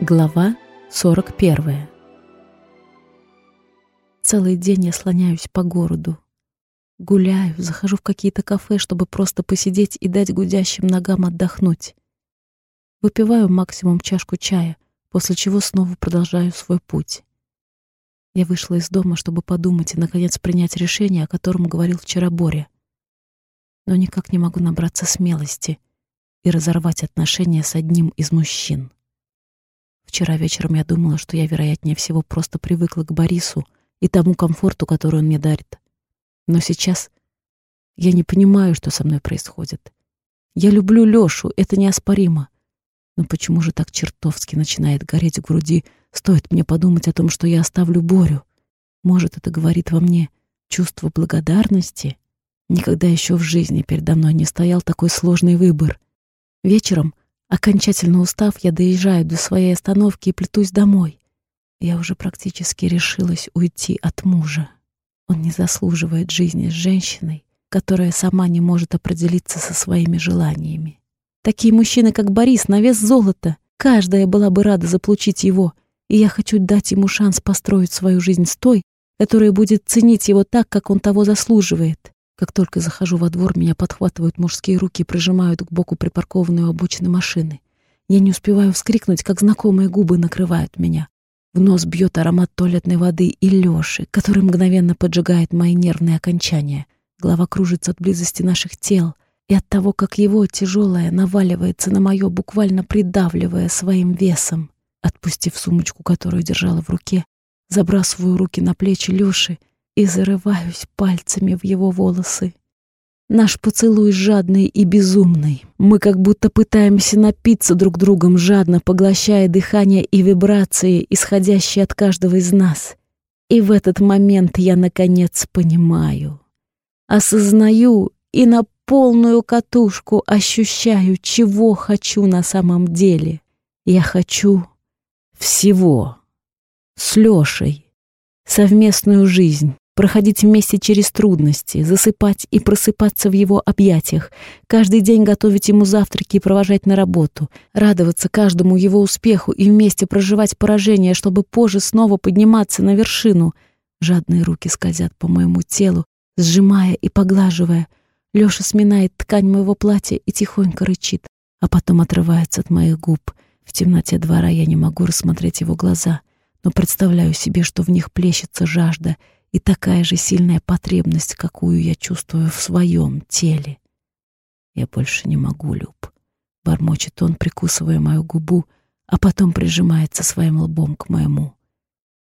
Глава 41 Целый день я слоняюсь по городу. Гуляю, захожу в какие-то кафе, чтобы просто посидеть и дать гудящим ногам отдохнуть. Выпиваю максимум чашку чая, после чего снова продолжаю свой путь. Я вышла из дома, чтобы подумать и, наконец, принять решение, о котором говорил вчера Боря. Но никак не могу набраться смелости и разорвать отношения с одним из мужчин. Вчера вечером я думала, что я, вероятнее всего, просто привыкла к Борису и тому комфорту, который он мне дарит. Но сейчас я не понимаю, что со мной происходит. Я люблю Лёшу, это неоспоримо. Но почему же так чертовски начинает гореть в груди, стоит мне подумать о том, что я оставлю Борю? Может, это говорит во мне чувство благодарности? Никогда еще в жизни передо мной не стоял такой сложный выбор. Вечером, окончательно устав, я доезжаю до своей остановки и плетусь домой. Я уже практически решилась уйти от мужа. Он не заслуживает жизни с женщиной, которая сама не может определиться со своими желаниями. Такие мужчины, как Борис, на вес золота. Каждая была бы рада заполучить его, и я хочу дать ему шанс построить свою жизнь с той, которая будет ценить его так, как он того заслуживает. Как только захожу во двор, меня подхватывают мужские руки и прижимают к боку припаркованную обочины машины. Я не успеваю вскрикнуть, как знакомые губы накрывают меня. В нос бьет аромат туалетной воды и Лёши, который мгновенно поджигает мои нервные окончания. Голова кружится от близости наших тел и от того, как его тяжелое наваливается на мое, буквально придавливая своим весом. Отпустив сумочку, которую держала в руке, забрасываю руки на плечи Лёши и зарываюсь пальцами в его волосы. Наш поцелуй жадный и безумный. Мы как будто пытаемся напиться друг другом, жадно поглощая дыхание и вибрации, исходящие от каждого из нас. И в этот момент я, наконец, понимаю, осознаю и на полную катушку ощущаю, чего хочу на самом деле. Я хочу всего. С Лешей. Совместную жизнь, проходить вместе через трудности, засыпать и просыпаться в его объятиях, каждый день готовить ему завтраки и провожать на работу, радоваться каждому его успеху и вместе проживать поражение, чтобы позже снова подниматься на вершину. Жадные руки скользят по моему телу, сжимая и поглаживая. Лёша сминает ткань моего платья и тихонько рычит, а потом отрывается от моих губ. В темноте двора я не могу рассмотреть его глаза, но представляю себе, что в них плещется жажда — и такая же сильная потребность, какую я чувствую в своем теле. Я больше не могу, Люб. Бормочет он, прикусывая мою губу, а потом прижимается своим лбом к моему.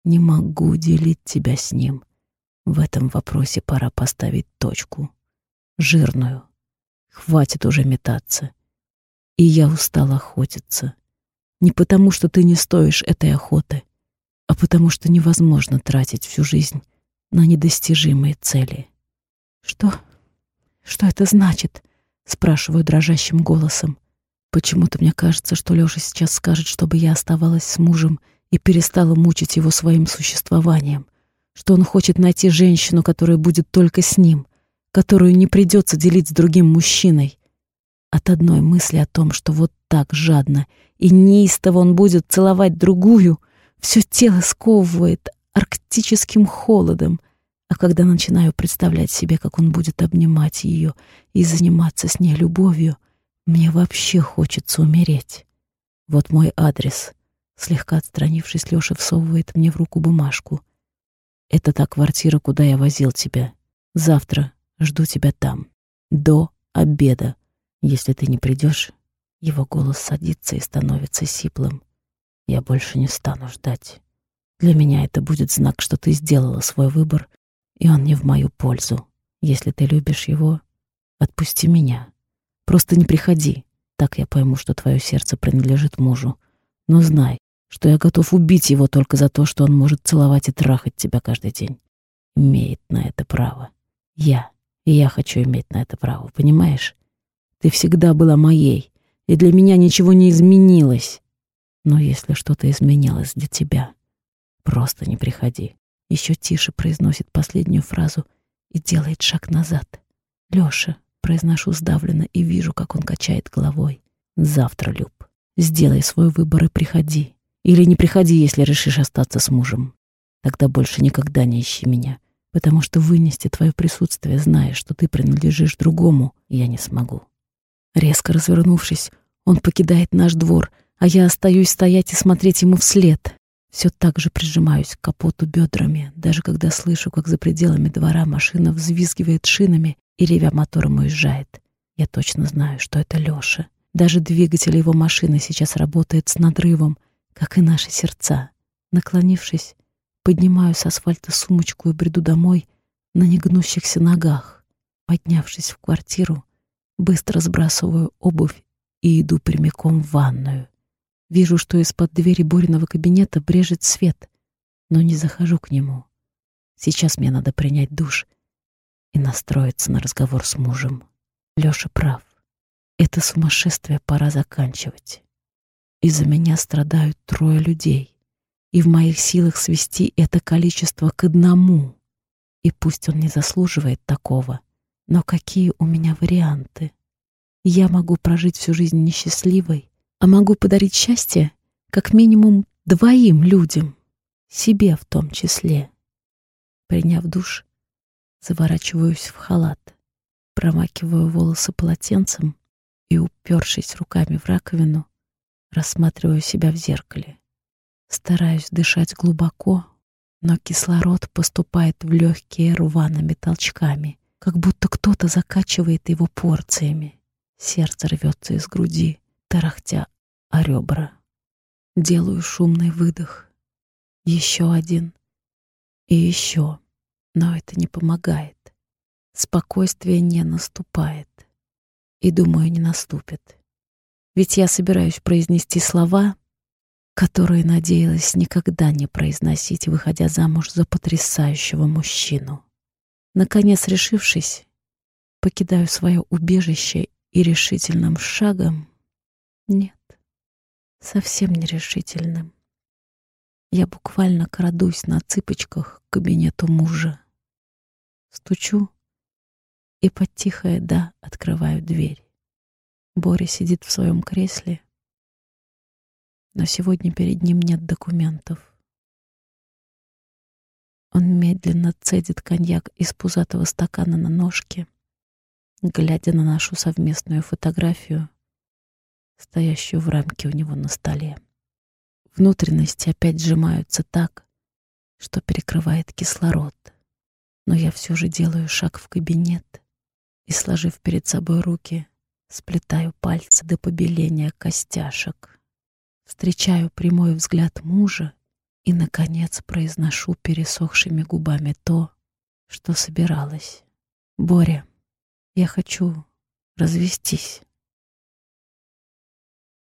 Не могу делить тебя с ним. В этом вопросе пора поставить точку. Жирную. Хватит уже метаться. И я устал охотиться. Не потому, что ты не стоишь этой охоты, а потому, что невозможно тратить всю жизнь на недостижимые цели. «Что? Что это значит?» — спрашиваю дрожащим голосом. Почему-то мне кажется, что Лёша сейчас скажет, чтобы я оставалась с мужем и перестала мучить его своим существованием, что он хочет найти женщину, которая будет только с ним, которую не придется делить с другим мужчиной. От одной мысли о том, что вот так жадно и неистово он будет целовать другую, все тело сковывает, арктическим холодом, а когда начинаю представлять себе, как он будет обнимать ее и заниматься с ней любовью, мне вообще хочется умереть. Вот мой адрес. Слегка отстранившись, Лёша всовывает мне в руку бумажку. Это та квартира, куда я возил тебя. Завтра жду тебя там. До обеда. Если ты не придешь, его голос садится и становится сиплым. Я больше не стану ждать. Для меня это будет знак, что ты сделала свой выбор, и он не в мою пользу. Если ты любишь его, отпусти меня. Просто не приходи. Так я пойму, что твое сердце принадлежит мужу. Но знай, что я готов убить его только за то, что он может целовать и трахать тебя каждый день. Имеет на это право. Я. И я хочу иметь на это право, понимаешь? Ты всегда была моей, и для меня ничего не изменилось. Но если что-то изменилось для тебя, Просто не приходи. Еще тише произносит последнюю фразу и делает шаг назад. Лёша, произношу сдавленно и вижу, как он качает головой. Завтра, Люб, сделай свой выбор и приходи. Или не приходи, если решишь остаться с мужем. Тогда больше никогда не ищи меня, потому что вынести твое присутствие, зная, что ты принадлежишь другому, я не смогу. Резко развернувшись, он покидает наш двор, а я остаюсь стоять и смотреть ему вслед. Все так же прижимаюсь к капоту бедрами, даже когда слышу, как за пределами двора машина взвизгивает шинами и, ревя мотором, уезжает. Я точно знаю, что это Лёша. Даже двигатель его машины сейчас работает с надрывом, как и наши сердца. Наклонившись, поднимаю с асфальта сумочку и бреду домой на негнущихся ногах. Поднявшись в квартиру, быстро сбрасываю обувь и иду прямиком в ванную. Вижу, что из-под двери Бориного кабинета брежет свет, но не захожу к нему. Сейчас мне надо принять душ и настроиться на разговор с мужем. Лёша прав. Это сумасшествие пора заканчивать. Из-за меня страдают трое людей, и в моих силах свести это количество к одному. И пусть он не заслуживает такого, но какие у меня варианты? Я могу прожить всю жизнь несчастливой, а могу подарить счастье как минимум двоим людям, себе в том числе. Приняв душ, заворачиваюсь в халат, промакиваю волосы полотенцем и, упершись руками в раковину, рассматриваю себя в зеркале. Стараюсь дышать глубоко, но кислород поступает в легкие рваными толчками, как будто кто-то закачивает его порциями. Сердце рвется из груди, тарахтя о ребра. Делаю шумный выдох. Еще один. И еще. Но это не помогает. Спокойствие не наступает. И, думаю, не наступит. Ведь я собираюсь произнести слова, которые надеялась никогда не произносить, выходя замуж за потрясающего мужчину. Наконец, решившись, покидаю свое убежище и решительным шагом нет, совсем нерешительным. Я буквально крадусь на цыпочках к кабинету мужа. Стучу и под тихое «да» открываю дверь. Боря сидит в своем кресле, но сегодня перед ним нет документов. Он медленно цедит коньяк из пузатого стакана на ножке, глядя на нашу совместную фотографию, стоящую в рамке у него на столе. Внутренности опять сжимаются так, что перекрывает кислород. Но я все же делаю шаг в кабинет и, сложив перед собой руки, сплетаю пальцы до побеления костяшек. Встречаю прямой взгляд мужа и, наконец, произношу пересохшими губами то, что собиралась. «Боря, я хочу развестись».